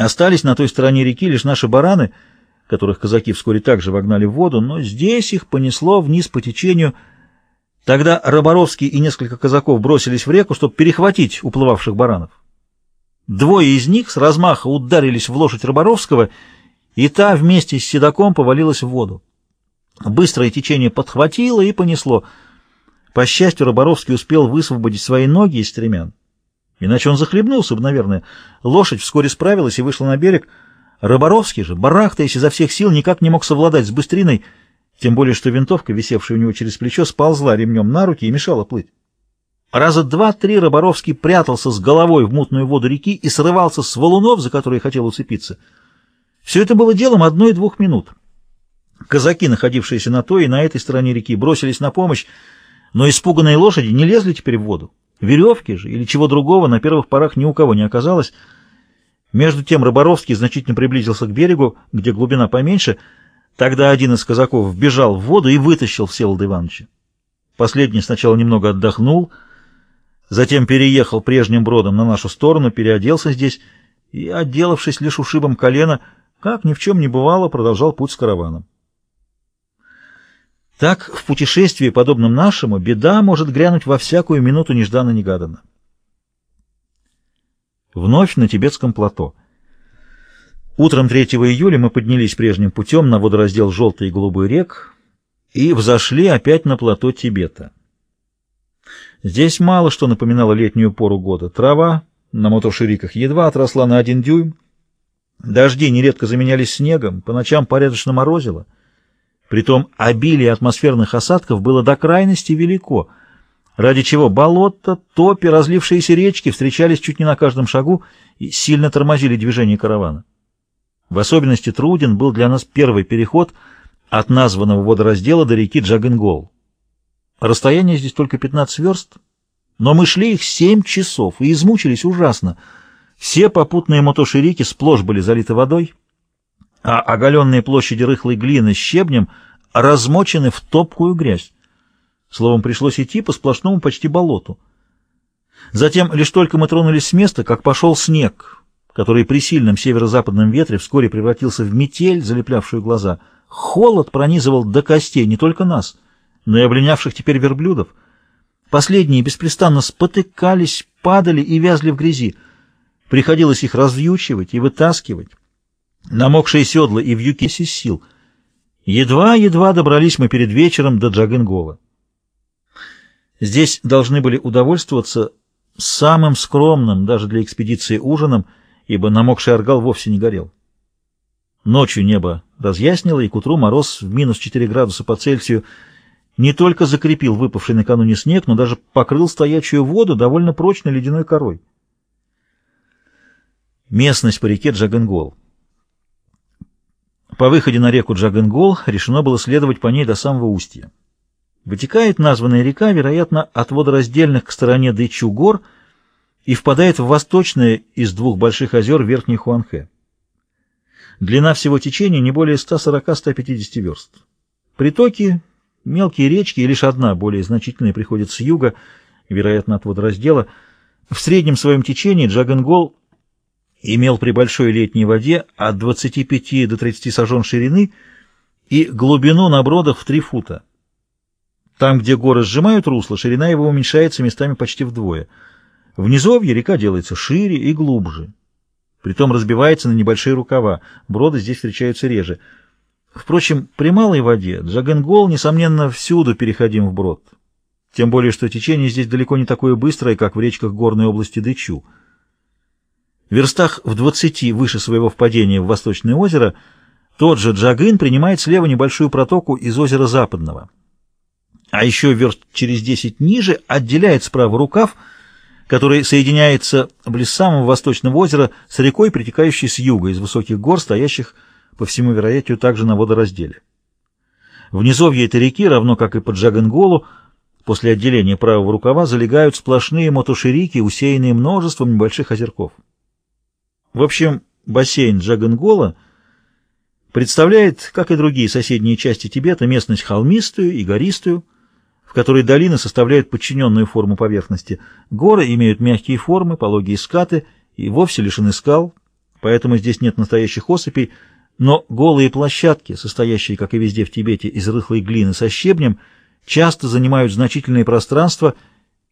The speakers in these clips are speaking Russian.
Остались на той стороне реки лишь наши бараны, которых казаки вскоре также вогнали в воду, но здесь их понесло вниз по течению. Тогда Роборовский и несколько казаков бросились в реку, чтобы перехватить уплывавших баранов. Двое из них с размаха ударились в лошадь Роборовского, и та вместе с седаком повалилась в воду. Быстрое течение подхватило и понесло. По счастью, Роборовский успел высвободить свои ноги из стремян. Иначе он захлебнулся бы, наверное. Лошадь вскоре справилась и вышла на берег. Роборовский же, барахтаясь изо всех сил, никак не мог совладать с быстриной, тем более что винтовка, висевшая у него через плечо, сползла ремнем на руки и мешала плыть. Раза два-три Роборовский прятался с головой в мутную воду реки и срывался с валунов, за которые хотел уцепиться. Все это было делом одной-двух минут. Казаки, находившиеся на той и на этой стороне реки, бросились на помощь, но испуганные лошади не лезли теперь в воду. Веревки же или чего другого на первых порах ни у кого не оказалось. Между тем Роборовский значительно приблизился к берегу, где глубина поменьше. Тогда один из казаков бежал в воду и вытащил Всеволода Ивановича. Последний сначала немного отдохнул, затем переехал прежним бродом на нашу сторону, переоделся здесь и, отделавшись лишь ушибом колена, как ни в чем не бывало, продолжал путь с караваном. Так, в путешествии, подобном нашему, беда может грянуть во всякую минуту нежданно-негаданно. Вновь на тибетском плато. Утром 3 июля мы поднялись прежним путем на водораздел Желтой и Голубой рек и взошли опять на плато Тибета. Здесь мало что напоминало летнюю пору года. Трава на мотошириках едва отросла на один дюйм, дожди нередко заменялись снегом, по ночам порядочно морозило — Притом обилие атмосферных осадков было до крайности велико, ради чего болота, топи, разлившиеся речки встречались чуть не на каждом шагу и сильно тормозили движение каравана. В особенности труден был для нас первый переход от названного водораздела до реки Джагенгол. Расстояние здесь только 15 верст, но мы шли их 7 часов и измучились ужасно. Все попутные мотоширики сплошь были залиты водой, а оголенные площади рыхлой глины с щебнем размочены в топкую грязь. Словом, пришлось идти по сплошному почти болоту. Затем, лишь только мы тронулись с места, как пошел снег, который при сильном северо-западном ветре вскоре превратился в метель, залеплявшую глаза. Холод пронизывал до костей не только нас, но и облинявших теперь верблюдов. Последние беспрестанно спотыкались, падали и вязли в грязи. Приходилось их развьючивать и вытаскивать. Намокшие седла и вьюки сил. Едва-едва добрались мы перед вечером до Джагенгола. Здесь должны были удовольствоваться самым скромным, даже для экспедиции, ужином, ибо намокший аргал вовсе не горел. Ночью небо разъяснило, и к утру мороз в минус 4 градуса по Цельсию не только закрепил выпавший накануне снег, но даже покрыл стоячую воду довольно прочной ледяной корой. Местность по реке Джагенгол. По выходе на реку Джагенгол решено было следовать по ней до самого устья. Вытекает названная река, вероятно, от водораздельных к стороне Дычу гор и впадает в восточное из двух больших озер Верхней Хуанхэ. Длина всего течения не более 140-150 верст. Притоки, мелкие речки и лишь одна, более значительная, приходит с юга, вероятно, от водораздела. В среднем своем течении Джагенгол имел при большой летней воде от 25 до 30 сажен ширины и глубину на бродах в 3 фута. Там, где горы сжимают русло, ширина его уменьшается местами почти вдвое. В низовье река делается шире и глубже. Притом разбивается на небольшие рукава, броды здесь встречаются реже. Впрочем, при малой воде Джагенгол, несомненно, всюду переходим в брод. Тем более, что течение здесь далеко не такое быстрое, как в речках горной области Дычу. Верстах в двадцати выше своего впадения в Восточное озеро тот же Джагын принимает слева небольшую протоку из озера Западного. А еще верст через десять ниже отделяет справа рукав, который соединяется близ самого Восточного озера с рекой, притекающей с юга из высоких гор, стоящих, по всему вероятию, также на водоразделе. В низовье этой реки, равно как и под Джагенголу, после отделения правого рукава залегают сплошные мотоширики, усеянные множеством небольших озерков. В общем, бассейн Джагангола представляет, как и другие соседние части Тибета, местность холмистую и гористую, в которой долины составляют подчиненную форму поверхности. Горы имеют мягкие формы, пологие скаты и вовсе лишены скал, поэтому здесь нет настоящих осыпей, но голые площадки, состоящие, как и везде в Тибете, из рыхлой глины со щебнем, часто занимают значительные пространства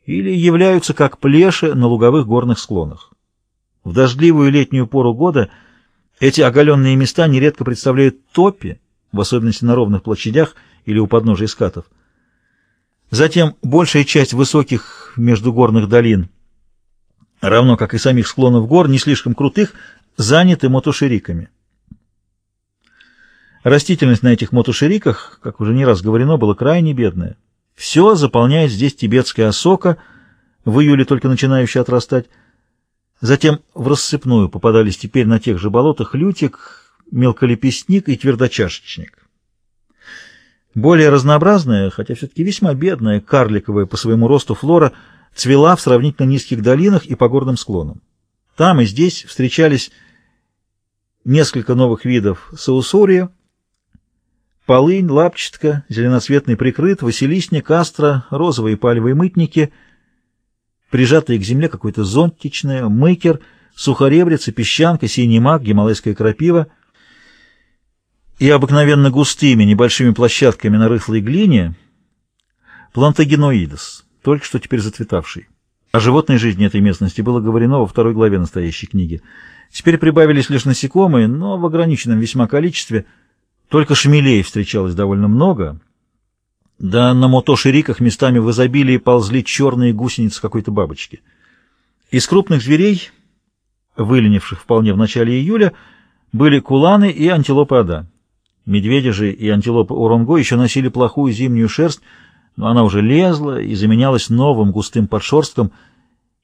или являются как плеши на луговых горных склонах. В дождливую летнюю пору года эти оголенные места нередко представляют топи, в особенности на ровных площадях или у подножия скатов. Затем большая часть высоких междугорных долин, равно как и самих склонов гор, не слишком крутых, заняты мотошириками. Растительность на этих мотошириках, как уже не раз говорено, была крайне бедная. Все заполняет здесь тибетская осока, в июле только начинающая отрастать. Затем в рассыпную попадались теперь на тех же болотах лютик, мелколепестник и твердочашечник. Более разнообразная, хотя все-таки весьма бедная, карликовая по своему росту флора цвела в сравнительно низких долинах и по горным склонам. Там и здесь встречались несколько новых видов саусория, полынь, лапчатка, зеленоцветный прикрыт, василисник, астра, розовые пальвые мытники, прижатые к земле какое-то зонтичное, мыкер, сухоребрица, песчанка, синий мак, гималайская крапива и обыкновенно густыми небольшими площадками на рыхлой глине плантагеноидос, только что теперь зацветавший. О животной жизни этой местности было говорено во второй главе настоящей книги. Теперь прибавились лишь насекомые, но в ограниченном весьма количестве – только шмелей встречалось довольно много. Да на мотошириках местами в изобилии ползли черные гусеницы какой-то бабочки. Из крупных зверей, выленивших вполне в начале июля, были куланы и антилопы Ада. Медведи же и антилопы Оронго еще носили плохую зимнюю шерсть, но она уже лезла и заменялась новым густым подшерстком.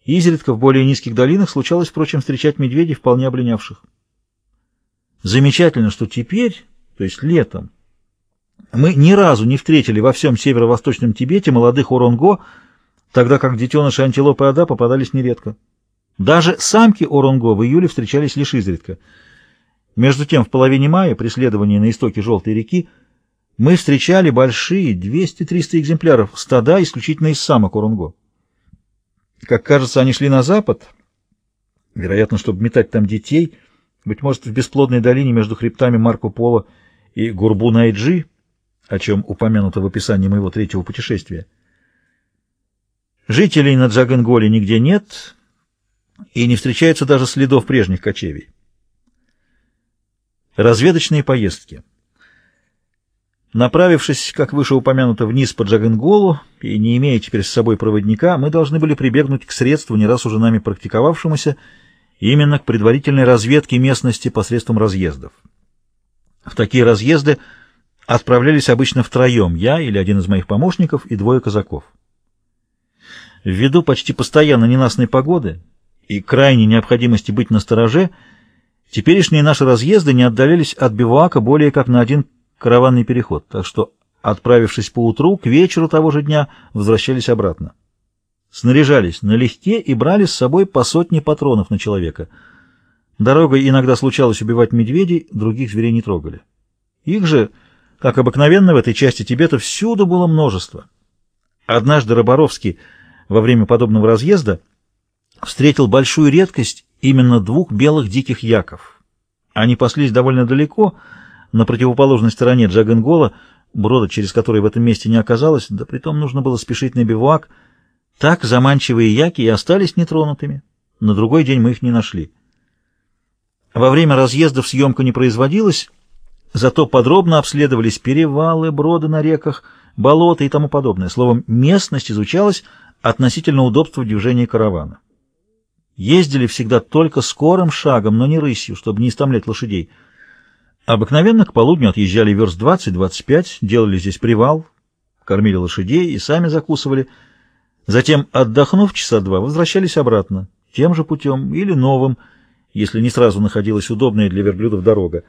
Изредка в более низких долинах случалось, впрочем, встречать медведей, вполне обленявших. Замечательно, что теперь то есть летом. Мы ни разу не встретили во всем северо-восточном Тибете молодых оронго, тогда как детеныши антилопы Ада попадались нередко. Даже самки оронго в июле встречались лишь изредка. Между тем, в половине мая, при следовании на истоке Желтой реки, мы встречали большие, 200-300 экземпляров, стада исключительно из самок оронго. Как кажется, они шли на запад, вероятно, чтобы метать там детей, быть может, в бесплодной долине между хребтами Марко Поло и Гурбу-Найджи, о чем упомянуто в описании моего третьего путешествия. Жителей на Джагенголе нигде нет, и не встречается даже следов прежних кочевий. Разведочные поездки. Направившись, как выше упомянуто, вниз по Джагенголу и не имея теперь с собой проводника, мы должны были прибегнуть к средству, не раз уже нами практиковавшемуся, именно к предварительной разведке местности посредством разъездов. В такие разъезды отправлялись обычно втроем, я или один из моих помощников и двое казаков. Ввиду почти постоянно ненастной погоды и крайней необходимости быть настороже, теперешние наши разъезды не отдалялись от бивуака более как на один караванный переход, так что, отправившись поутру, к вечеру того же дня возвращались обратно. Снаряжались налегке и брали с собой по сотне патронов на человека — Дорогой иногда случалось убивать медведей, других зверей не трогали. Их же, как обыкновенно в этой части Тибета, всюду было множество. Однажды Роборовский во время подобного разъезда встретил большую редкость именно двух белых диких яков. Они паслись довольно далеко, на противоположной стороне Джагенгола, брода, через который в этом месте не оказалось, да притом нужно было спешить на бивуак. Так заманчивые яки и остались нетронутыми. На другой день мы их не нашли. Во время разъездов съемка не производилась, зато подробно обследовались перевалы, броды на реках, болота и тому подобное. Словом, местность изучалась относительно удобства движения каравана. Ездили всегда только скорым шагом, но не рысью, чтобы не истомлять лошадей. Обыкновенно к полудню отъезжали верст 20-25, делали здесь привал, кормили лошадей и сами закусывали. Затем, отдохнув часа два, возвращались обратно, тем же путем или новым, если не сразу находилась удобная для верблюдов дорога.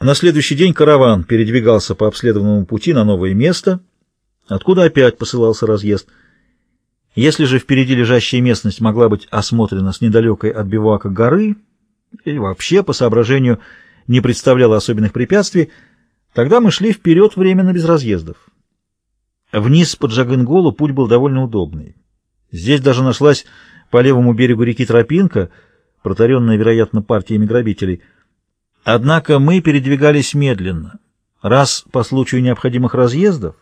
На следующий день караван передвигался по обследованному пути на новое место, откуда опять посылался разъезд. Если же впереди лежащая местность могла быть осмотрена с недалекой от бивака горы, или вообще, по соображению, не представляла особенных препятствий, тогда мы шли вперед временно без разъездов. Вниз по Джагенголу путь был довольно удобный. Здесь даже нашлась по левому берегу реки тропинка — протаренная, вероятно, партиями грабителей. Однако мы передвигались медленно. Раз по случаю необходимых разъездов,